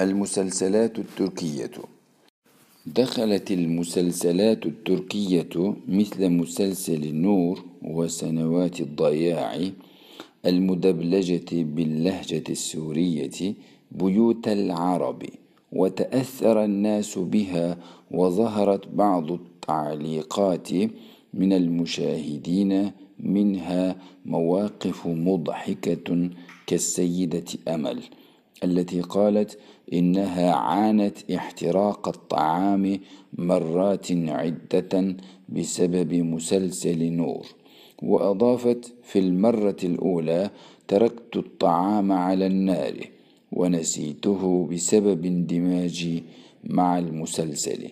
المسلسلات التركية. دخلت المسلسلات التركية مثل مسلسل النور وسنوات الضياع المدبلجة باللهجة السورية بيوت العرب وتأثر الناس بها وظهرت بعض التعليقات من المشاهدين منها مواقف مضحكة كالسيدة أمل. التي قالت إنها عانت احتراق الطعام مرات عدة بسبب مسلسل نور وأضافت في المرة الأولى تركت الطعام على النار ونسيته بسبب اندماجي مع المسلسل.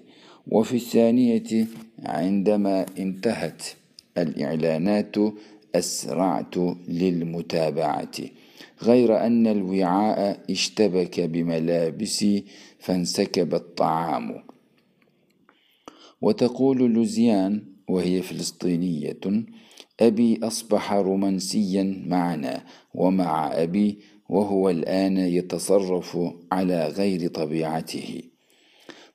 وفي الثانية عندما انتهت الإعلانات أسرعت للمتابعة. غير أن الوعاء اشتبك بملابسي فانسكب الطعام. وتقول لوزيان وهي فلسطينية أبي أصبح رومانسيا معنا ومع أبي وهو الآن يتصرف على غير طبيعته.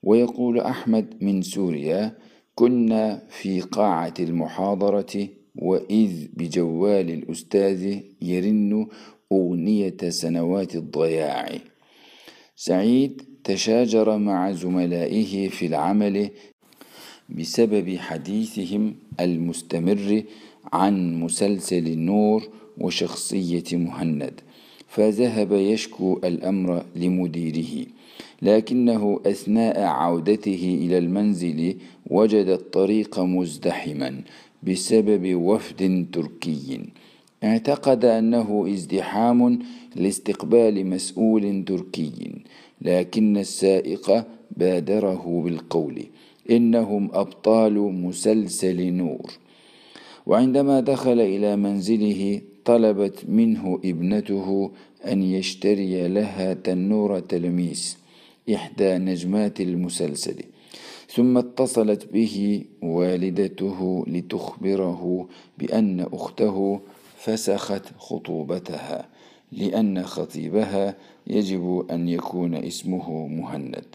ويقول أحمد من سوريا كنا في قاعة المحاضرة وإذ بجوال الأستاذ يرن أغنية سنوات الضياع. سعيد تشاجر مع زملائه في العمل بسبب حديثهم المستمر عن مسلسل النور وشخصية مهند. فذهب يشكو الأمر لمديره لكنه أثناء عودته إلى المنزل وجد الطريق مزدحما بسبب وفد تركي. اعتقد أنه ازدحام لاستقبال مسؤول تركي لكن السائق بادره بالقول إنهم أبطال مسلسل نور. وعندما دخل إلى منزله طلبت منه ابنته أن يشتري لها تنور تلميس إحدى نجمات المسلسل ثم اتصلت به والدته لتخبره بأن أخته فسخت خطوبتها لأن خطيبها يجب أن يكون اسمه مهند.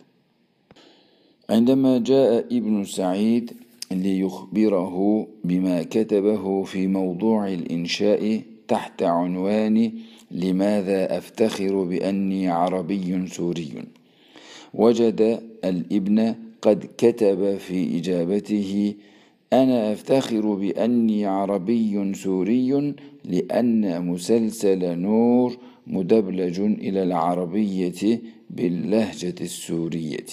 عندما جاء ابن سعيد ليخبره بما كتبه في موضوع الإنشاء تحت عنوان لماذا أفتخر بأني عربي سوري؟ وجد الابن قد كتب في إجابته أنا أفتخر بأني عربي سوري لأن مسلسل نور مدبلج إلى العربية باللهجة السورية.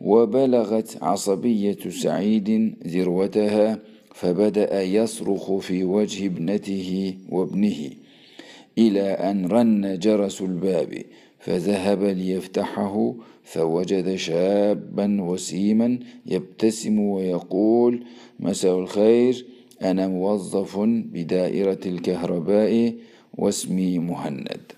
وبلغت عصبية سعيد ذروتها فبدأ يصرخ في وجه ابنته وابنه إلى أن رن جرس الباب. فذهب ليفتحه فوجد شابا وسيما يبتسم ويقول مساء الخير أنا موظف بدائرة الكهرباء واسمي مهند.